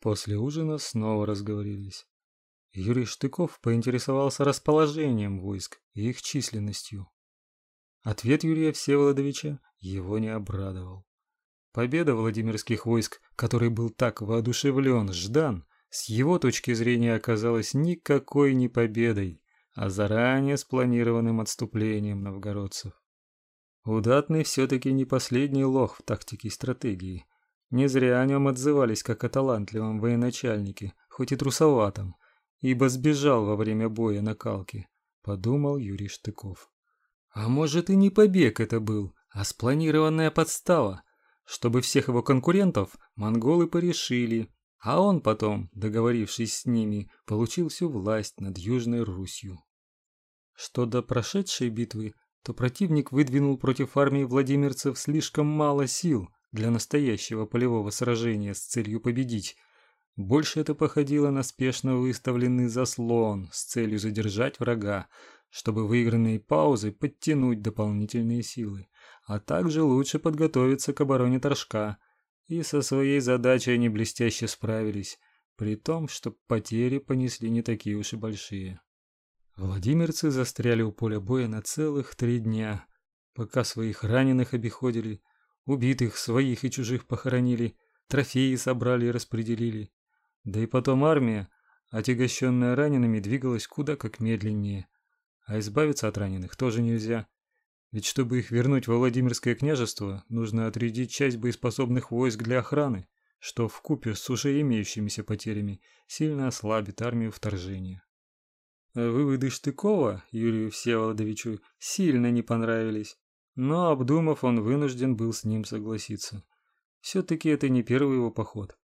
После ужина снова разговорились. Юрий Штыков поинтересовался расположением войск и их численностью. Ответ Юрия Всеволодовича его не обрадовал. Победа Владимирских войск, который был так воодушевлен Ждан, с его точки зрения оказалась никакой не победой, а заранее спланированным отступлением новгородцев. Удатный все-таки не последний лох в тактике и стратегии. Не зря о нем отзывались как о талантливом военачальнике, хоть и трусоватом, ибо сбежал во время боя на Калке, подумал Юрий Штыков. А может и не побег это был, а спланированная подстава, чтобы всех его конкурентов монголы порешили, а он потом, договорившись с ними, получил всю власть над Южной Русью. Что до прошедшей битвы, то противник выдвинул против армии владимирцев слишком мало сил, для настоящего полевого сражения с целью победить. Больше это походило на спешно выставленный заслон с целью задержать врага, чтобы выигранные паузы подтянуть дополнительные силы, а также лучше подготовиться к обороне Торжка. И со своей задачей они блестяще справились, при том, что потери понесли не такие уж и большие. Владимирцы застряли у поля боя на целых три дня, пока своих раненых обиходили, Убитых своих и чужих похоронили, трофеи собрали и распределили. Да и потом армия, отягощенная ранеными, двигалась куда как медленнее. А избавиться от раненых тоже нельзя. Ведь чтобы их вернуть во Владимирское княжество, нужно отрядить часть боеспособных войск для охраны, что в купе с уже имеющимися потерями сильно ослабит армию вторжения. Выводы Штыкова Юрию Всеволодовичу сильно не понравились. Но, обдумав, он вынужден был с ним согласиться. Все-таки это не первый его поход.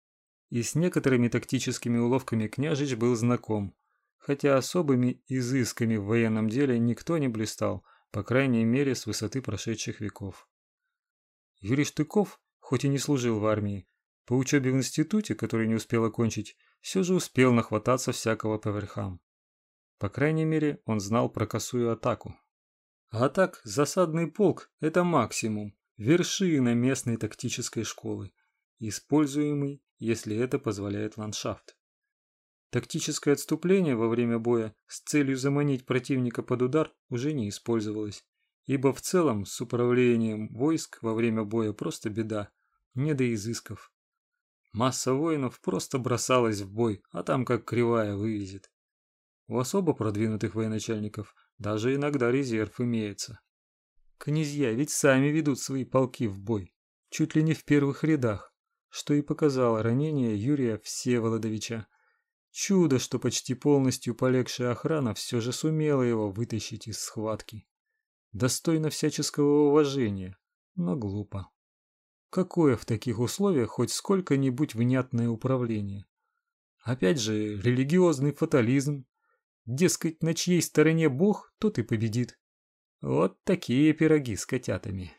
И с некоторыми тактическими уловками княжич был знаком, хотя особыми изысками в военном деле никто не блистал, по крайней мере, с высоты прошедших веков. Юрий Штыков, хоть и не служил в армии, по учебе в институте, который не успел окончить, все же успел нахвататься всякого по верхам. По крайней мере, он знал про косую атаку, а так, засадный полк – это максимум, вершина местной тактической школы, используемый, если это позволяет ландшафт. Тактическое отступление во время боя с целью заманить противника под удар уже не использовалось, ибо в целом с управлением войск во время боя просто беда, не до изысков. Масса воинов просто бросалась в бой, а там как кривая вывезет. У особо продвинутых военачальников – даже иногда резерв имеется. Князья ведь сами ведут свои полки в бой, чуть ли не в первых рядах, что и показало ранение Юрия Всеволодовича. Чудо, что почти полностью полегшая охрана все же сумела его вытащить из схватки. Достойно всяческого уважения, но глупо. Какое в таких условиях хоть сколько-нибудь внятное управление? Опять же, религиозный фатализм, Дескать, на чьей стороне бог, тот и победит. Вот такие пироги с котятами.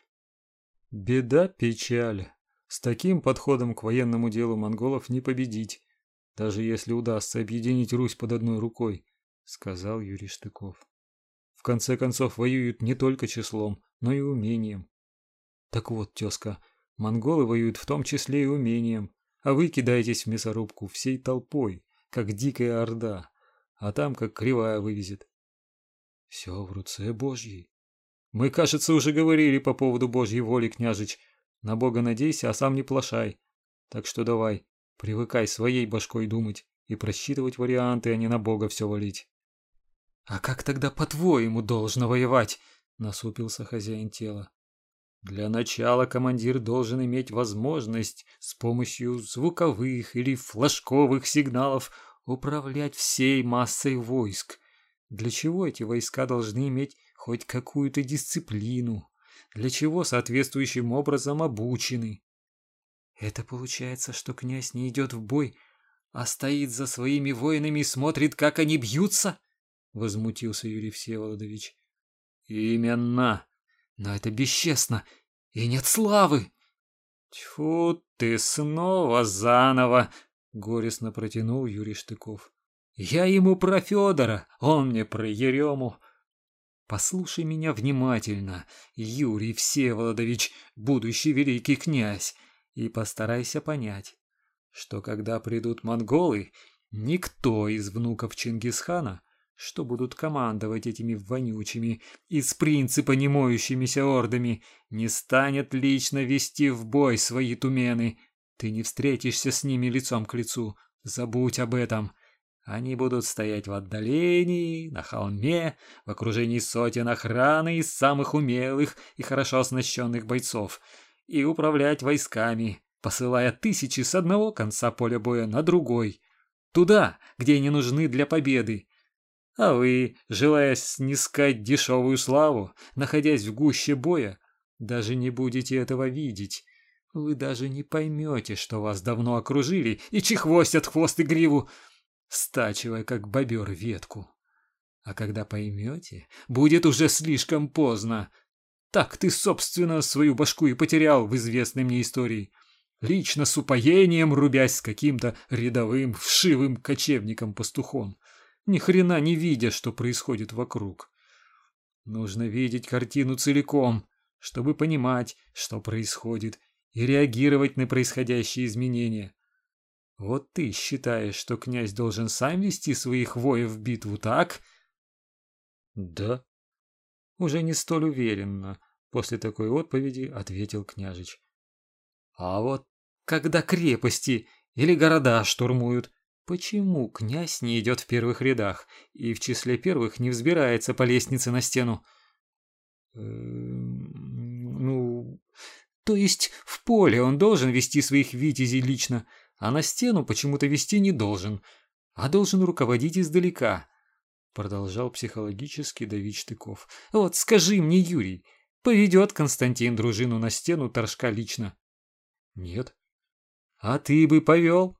Беда, печаль. С таким подходом к военному делу монголов не победить, даже если удастся объединить Русь под одной рукой, сказал Юрий Штыков. В конце концов, воюют не только числом, но и умением. Так вот, тезка, монголы воюют в том числе и умением, а вы кидаетесь в мясорубку всей толпой, как дикая орда а там как кривая вывезет. Все в руце Божьей. Мы, кажется, уже говорили по поводу Божьей воли, княжич. На Бога надейся, а сам не плашай. Так что давай, привыкай своей башкой думать и просчитывать варианты, а не на Бога все валить. А как тогда по-твоему должно воевать? Насупился хозяин тела. Для начала командир должен иметь возможность с помощью звуковых или флажковых сигналов управлять всей массой войск. Для чего эти войска должны иметь хоть какую-то дисциплину? Для чего соответствующим образом обучены? Это получается, что князь не идет в бой, а стоит за своими воинами и смотрит, как они бьются? Возмутился Юрий Всеволодович. Именно. Но это бесчестно, и нет славы. Тьфу ты снова заново, Горестно протянул Юрий Штыков. Я ему про Федора, он мне про Ерему. Послушай меня внимательно, Юрий Всеволодович, будущий великий князь, и постарайся понять. что когда придут монголы, никто из внуков Чингисхана, что будут командовать этими вонючими и с принципа не моющимися ордами, не станет лично вести в бой свои тумены. Ты не встретишься с ними лицом к лицу. Забудь об этом. Они будут стоять в отдалении, на холме, в окружении сотен охраны из самых умелых и хорошо оснащенных бойцов, и управлять войсками, посылая тысячи с одного конца поля боя на другой, туда, где они нужны для победы. А вы, желая снискать дешевую славу, находясь в гуще боя, даже не будете этого видеть. Вы даже не поймете, что вас давно окружили и чехвостят хвост и гриву, стачивая как бобер ветку. А когда поймете, будет уже слишком поздно. Так ты, собственно, свою башку и потерял в известной мне истории. Лично с упоением рубясь с каким-то рядовым вшивым кочевником-пастухом, ни хрена не видя, что происходит вокруг. Нужно видеть картину целиком, чтобы понимать, что происходит, и реагировать на происходящие изменения. Вот ты считаешь, что князь должен сам вести своих воев в битву, так? Да. Уже не столь уверенно, после такой отповеди ответил княжич. А вот когда крепости или города штурмуют, почему князь не идет в первых рядах и в числе первых не взбирается по лестнице на стену? То есть в поле он должен вести своих витязей лично, а на стену почему-то вести не должен, а должен руководить издалека. Продолжал психологически давить Штыков. Вот скажи мне, Юрий, поведет Константин дружину на стену Торжка лично? Нет. А ты бы повел?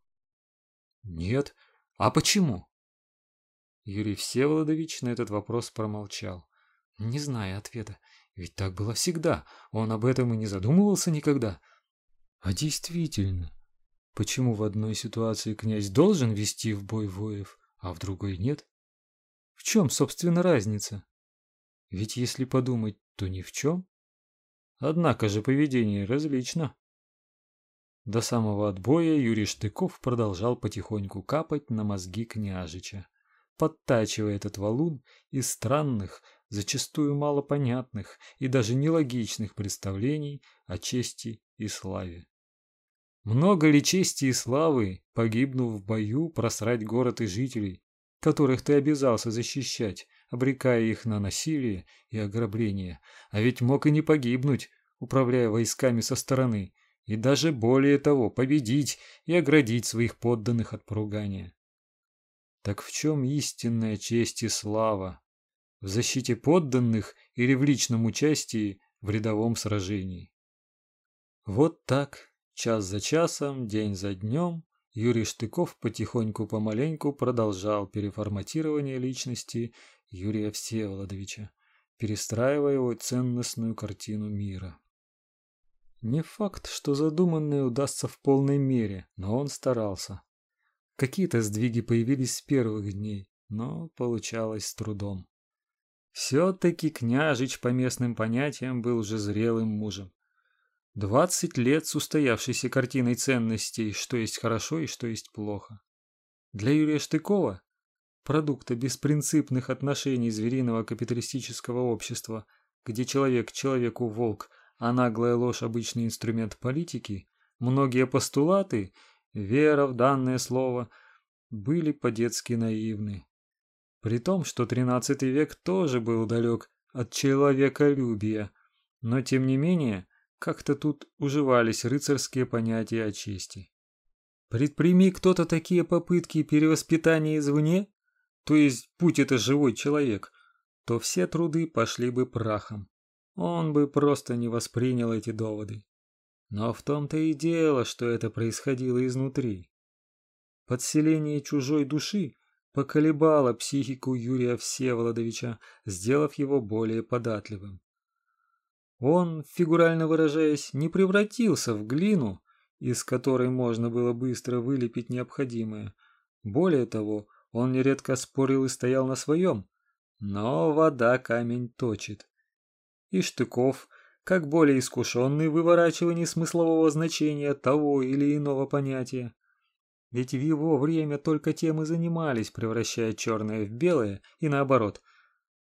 Нет. А почему? Юрий Всеволодович на этот вопрос промолчал, не зная ответа. Ведь так было всегда. Он об этом и не задумывался никогда. А действительно, Почему в одной ситуации князь должен вести в бой воев, а в другой нет? В чем, собственно, разница? Ведь если подумать, то ни в чем. Однако же поведение различно. До самого отбоя Юрий Штыков продолжал потихоньку капать на мозги княжича, подтачивая этот валун из странных, зачастую малопонятных и даже нелогичных представлений о чести и славе. Много ли чести и славы, погибнув в бою, просрать город и жителей, которых ты обязался защищать, обрекая их на насилие и ограбление, а ведь мог и не погибнуть, управляя войсками со стороны, и даже более того, победить и оградить своих подданных от поругания. Так в чем истинная честь и слава? В защите подданных или в личном участии в рядовом сражении? Вот так Час за часом, день за днем Юрий Штыков потихоньку помаленьку продолжал переформатирование личности Юрия Всеволодовича, перестраивая его ценностную картину мира. Не факт, что задуманное удастся в полной мере, но он старался. Какие-то сдвиги появились с первых дней, но получалось с трудом. Все-таки княжич по местным понятиям был уже зрелым мужем. Двадцать лет с устоявшейся картиной ценностей, что есть хорошо и что есть плохо. Для Юрия Штыкова, продукта беспринципных отношений звериного капиталистического общества, где человек человеку волк, а наглая ложь обычный инструмент политики, многие постулаты, вера в данное слово, были по-детски наивны. При том, что тринадцатый век тоже был далек от человеколюбия, но тем не менее как-то тут уживались рыцарские понятия о чести. Предприми кто-то такие попытки перевоспитания извне, то есть будь это живой человек, то все труды пошли бы прахом. Он бы просто не воспринял эти доводы. Но в том-то и дело, что это происходило изнутри. Подселение чужой души поколебало психику Юрия Всеволодовича, сделав его более податливым. Он, фигурально выражаясь, не превратился в глину, из которой можно было быстро вылепить необходимое. Более того, он нередко спорил и стоял на своем. Но вода камень точит. И Штыков, как более искушенный в выворачивании смыслового значения того или иного понятия, Ведь в его время только тем и занимались, превращая черное в белое и наоборот.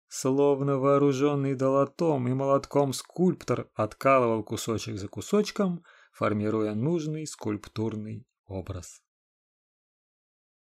Словно вооруженный долотом и молотком скульптор откалывал кусочек за кусочком, формируя нужный скульптурный образ.